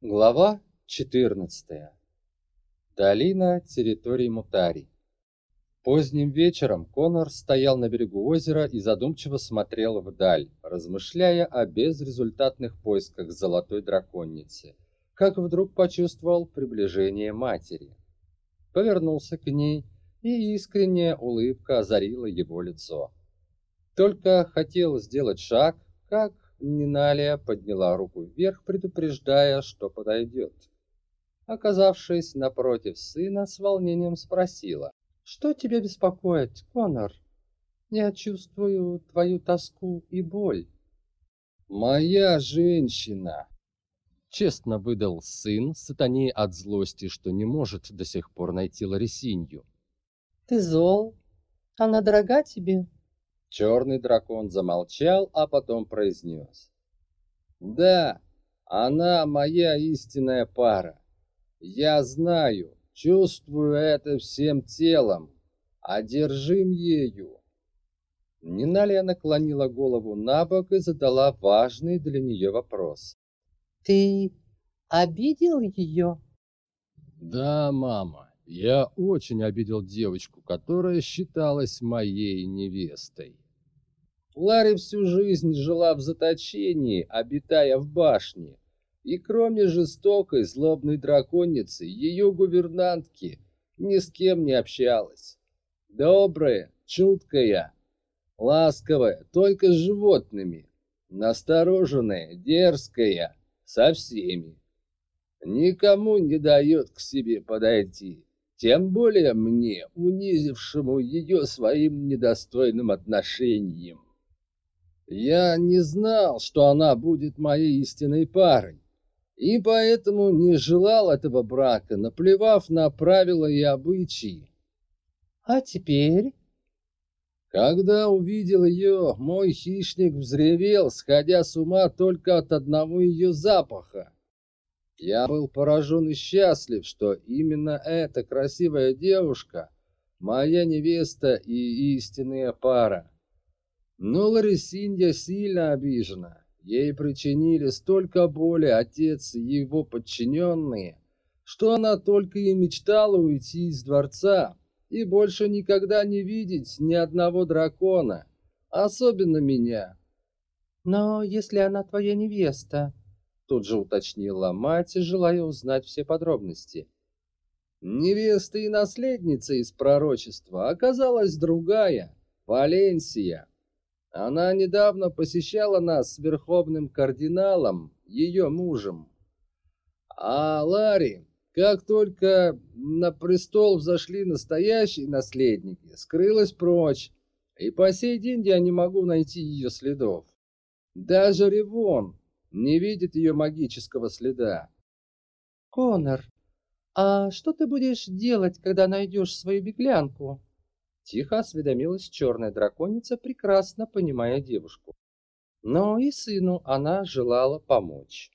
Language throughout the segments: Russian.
Глава 14. Долина территорий Мутари. Поздним вечером Конор стоял на берегу озера и задумчиво смотрел вдаль, размышляя о безрезультатных поисках золотой драконицы, как вдруг почувствовал приближение матери. Повернулся к ней, и искренняя улыбка озарила его лицо. Только хотел сделать шаг, как Ниналия подняла руку вверх, предупреждая, что подойдет. Оказавшись напротив сына, с волнением спросила. «Что тебя беспокоит, Конор? Я чувствую твою тоску и боль». «Моя женщина!» Честно выдал сын сатане от злости, что не может до сих пор найти Ларисинью. «Ты зол? Она дорога тебе?» Черный дракон замолчал, а потом произнес. «Да, она моя истинная пара. Я знаю, чувствую это всем телом, одержим ею». Ниналия наклонила голову на бок и задала важный для нее вопрос. «Ты обидел ее?» «Да, мама. Я очень обидел девочку, которая считалась моей невестой. Ларри всю жизнь жила в заточении, обитая в башне, и кроме жестокой, злобной драконицы, ее гувернантки ни с кем не общалась. Добрая, чуткая, ласковая, только с животными, настороженная, дерзкая, со всеми. Никому не дает к себе подойти тем более мне, унизившему ее своим недостойным отношением. Я не знал, что она будет моей истинной парой, и поэтому не желал этого брака, наплевав на правила и обычаи. А теперь? Когда увидел ее, мой хищник взревел, сходя с ума только от одного ее запаха. Я был поражен и счастлив, что именно эта красивая девушка моя невеста и истинная пара. Но Ларисинья сильно обижена. Ей причинили столько боли отец и его подчиненные, что она только и мечтала уйти из дворца и больше никогда не видеть ни одного дракона, особенно меня. Но если она твоя невеста, Тут же уточнила мать, желая узнать все подробности. Невеста и наследница из пророчества оказалась другая, Валенсия. Она недавно посещала нас с верховным кардиналом, ее мужем. А Ларри, как только на престол взошли настоящие наследники, скрылась прочь, и по сей день я не могу найти ее следов. Даже Ревон, не видит ее магического следа. Конор, а что ты будешь делать, когда найдешь свою беглянку? Тихо осведомилась черная драконица, прекрасно понимая девушку. Но и сыну она желала помочь.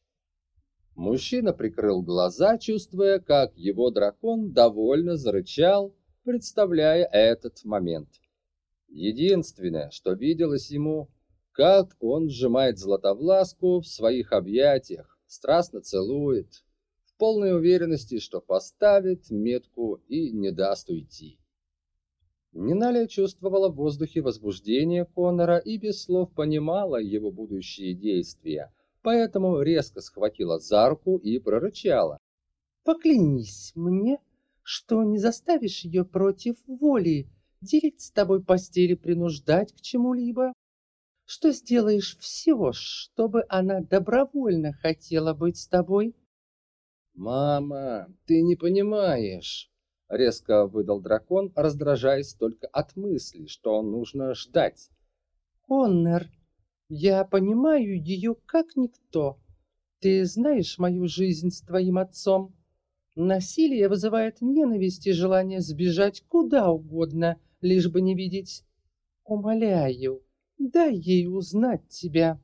Мужчина прикрыл глаза, чувствуя, как его дракон довольно зарычал, представляя этот момент. Единственное, что виделось ему, как он сжимает Златовласку в своих объятиях, страстно целует, в полной уверенности, что поставит метку и не даст уйти. Ниналия чувствовала в воздухе возбуждение Конора и без слов понимала его будущие действия, поэтому резко схватила за руку и прорычала. «Поклянись мне, что не заставишь ее против воли делить с тобой постели, принуждать к чему-либо что сделаешь все, чтобы она добровольно хотела быть с тобой? Мама, ты не понимаешь, резко выдал дракон, раздражаясь только от мысли, что нужно ждать. Коннор, я понимаю ее как никто. Ты знаешь мою жизнь с твоим отцом. Насилие вызывает ненависть и желание сбежать куда угодно, лишь бы не видеть. Умоляю, Дай ей узнать тебя.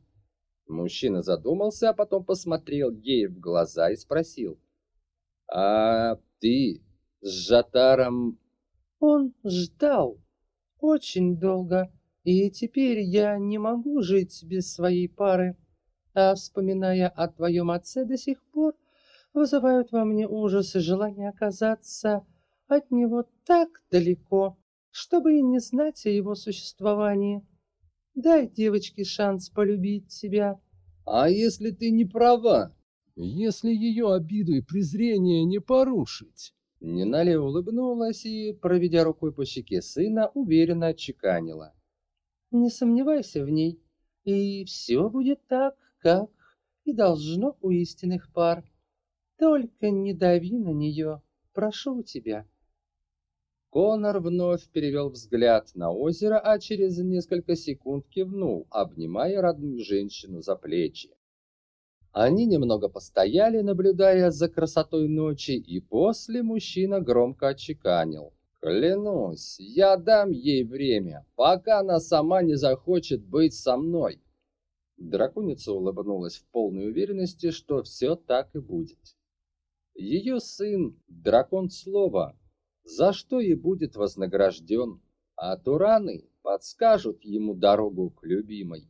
Мужчина задумался, а потом посмотрел ей в глаза и спросил. А ты с Жатаром... Он ждал очень долго, и теперь я не могу жить без своей пары. А вспоминая о твоем отце до сих пор, вызывают во мне ужас и желание оказаться от него так далеко, чтобы и не знать о его существовании. Дай девочке шанс полюбить тебя. А если ты не права? Если ее обиду и презрение не порушить? Ниналя улыбнулась и, проведя рукой по щеке сына, уверенно отчеканила. Не сомневайся в ней, и все будет так, как и должно у истинных пар. Только не дави на нее, прошу тебя. Конор вновь перевел взгляд на озеро, а через несколько секунд кивнул, обнимая родную женщину за плечи. Они немного постояли, наблюдая за красотой ночи, и после мужчина громко отчеканил. «Клянусь, я дам ей время, пока она сама не захочет быть со мной». Драконица улыбнулась в полной уверенности, что все так и будет. Ее сын – дракон слова, за что и будет вознагражден, а Тураны подскажут ему дорогу к любимой.